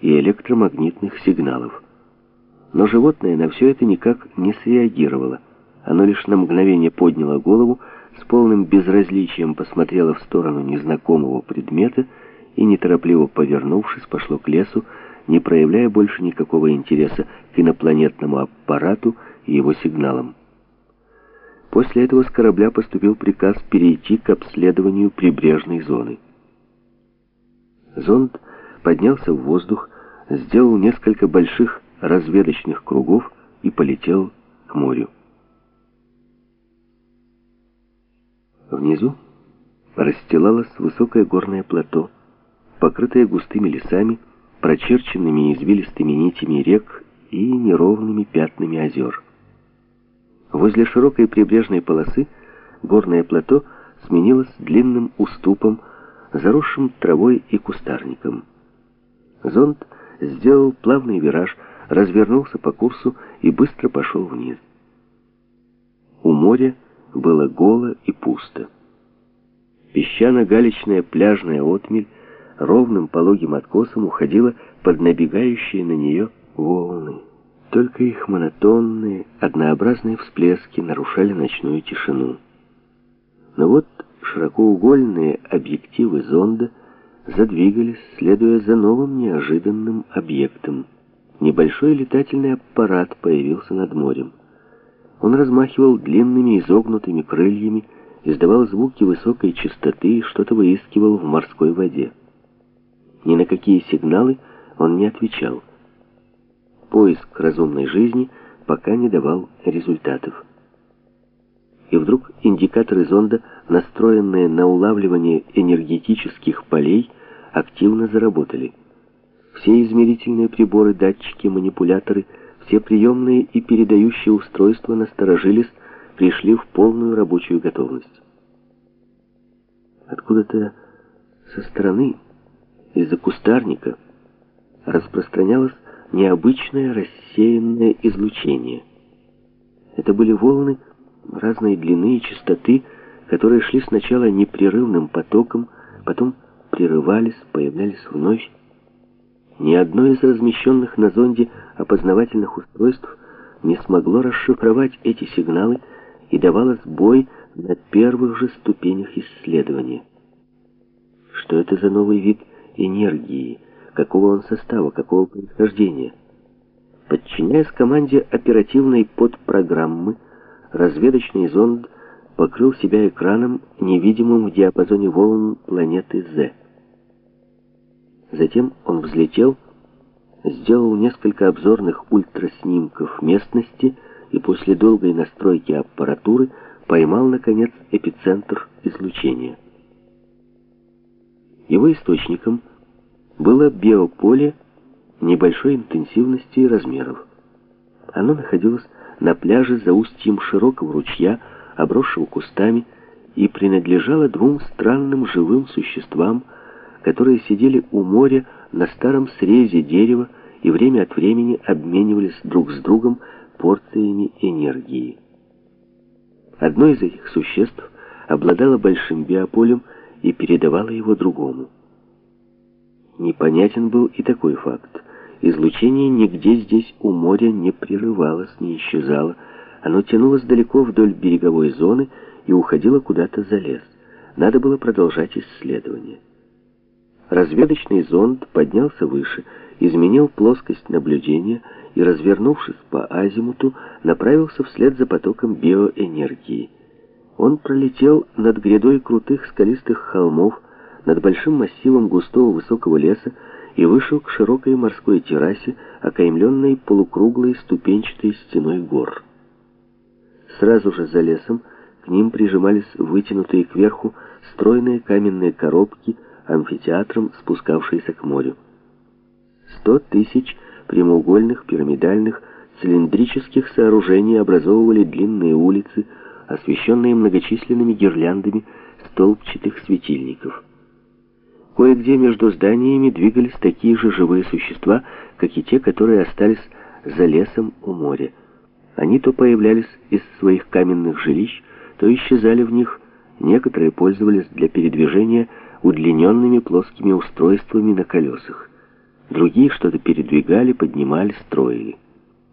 и электромагнитных сигналов. Но животное на все это никак не среагировало. Оно лишь на мгновение подняло голову, с полным безразличием посмотрело в сторону незнакомого предмета и, неторопливо повернувшись, пошло к лесу, не проявляя больше никакого интереса к инопланетному аппарату и его сигналам. После этого с корабля поступил приказ перейти к обследованию прибрежной зоны. Зонд поднялся в воздух, сделал несколько больших разведочных кругов и полетел к морю. Внизу расстилалось высокое горное плато, покрытое густыми лесами, прочерченными извилистыми нитями рек и неровными пятнами озер. Возле широкой прибрежной полосы горное плато сменилось длинным уступом, заросшим травой и кустарником. Зонд сделал плавный вираж, развернулся по курсу и быстро пошел вниз. У моря было голо и пусто. Песчано-галечная пляжная отмель ровным пологим откосом уходила под набегающие на нее волны. Только их монотонные, однообразные всплески нарушали ночную тишину. Но вот широкоугольные объективы зонда задвигались, следуя за новым неожиданным объектом. Небольшой летательный аппарат появился над морем. Он размахивал длинными изогнутыми крыльями, издавал звуки высокой частоты и что-то выискивал в морской воде. Ни на какие сигналы он не отвечал. Поиск разумной жизни пока не давал результатов. И вдруг индикаторы зонда, настроенные на улавливание энергетических полей, активно заработали. Все измерительные приборы, датчики, манипуляторы, все приемные и передающие устройства насторожились, пришли в полную рабочую готовность. Откуда-то со стороны, из-за кустарника, распространялось необычное рассеянное излучение. Это были волны разной длины и частоты, которые шли сначала непрерывным потоком, потом прерывались, появлялись вновь. Ни одно из размещенных на зонде опознавательных устройств не смогло расшифровать эти сигналы и давало сбой на первых же ступенях исследования. Что это за новый вид энергии, какого он состава, какого происхождения? Подчиняясь команде оперативной подпрограммы, разведочный зонд покрыл себя экраном, невидимым в диапазоне волн планеты З. Затем он взлетел, сделал несколько обзорных ультраснимков местности и после долгой настройки аппаратуры поймал, наконец, эпицентр излучения. Его источником было биополе небольшой интенсивности и размеров. Оно находилось на пляже за устьем широкого ручья, обросшего кустами, и принадлежало двум странным живым существам, которые сидели у моря на старом срезе дерева и время от времени обменивались друг с другом порциями энергии. Одно из этих существ обладало большим биополем и передавало его другому. Непонятен был и такой факт. Излучение нигде здесь у моря не прерывалось, не исчезало. Оно тянулось далеко вдоль береговой зоны и уходило куда-то за лес. Надо было продолжать исследование. Разведочный зонд поднялся выше, изменил плоскость наблюдения и, развернувшись по азимуту, направился вслед за потоком биоэнергии. Он пролетел над грядой крутых скалистых холмов, над большим массивом густого высокого леса и вышел к широкой морской террасе, окаймленной полукруглой ступенчатой стеной гор. Сразу же за лесом к ним прижимались вытянутые кверху стройные каменные коробки, амфитеатром, спускавшиеся к морю. Сто тысяч прямоугольных, пирамидальных, цилиндрических сооружений образовывали длинные улицы, освещенные многочисленными гирляндами столбчатых светильников. Кое-где между зданиями двигались такие же живые существа, как и те, которые остались за лесом у моря. Они то появлялись из своих каменных жилищ, то исчезали в них, некоторые пользовались для передвижения удлиненными плоскими устройствами на колесах. Другие что-то передвигали, поднимали, строили.